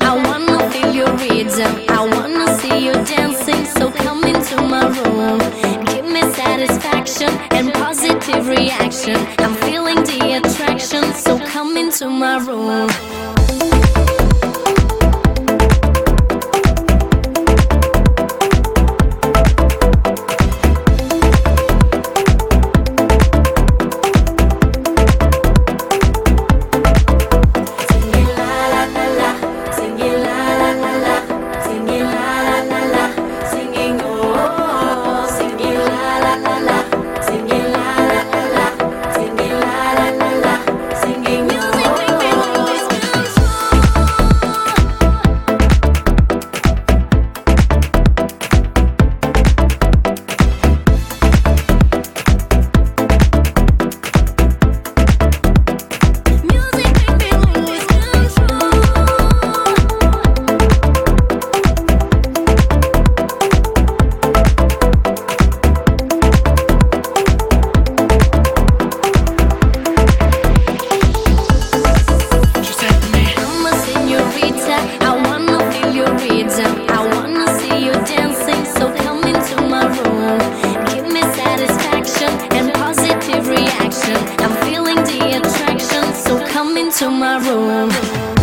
I wanna feel your rhythm. I wanna see you dancing. So come into my room. Give me satisfaction and positive reaction. I'm feeling the attraction. So come into my room. into my room.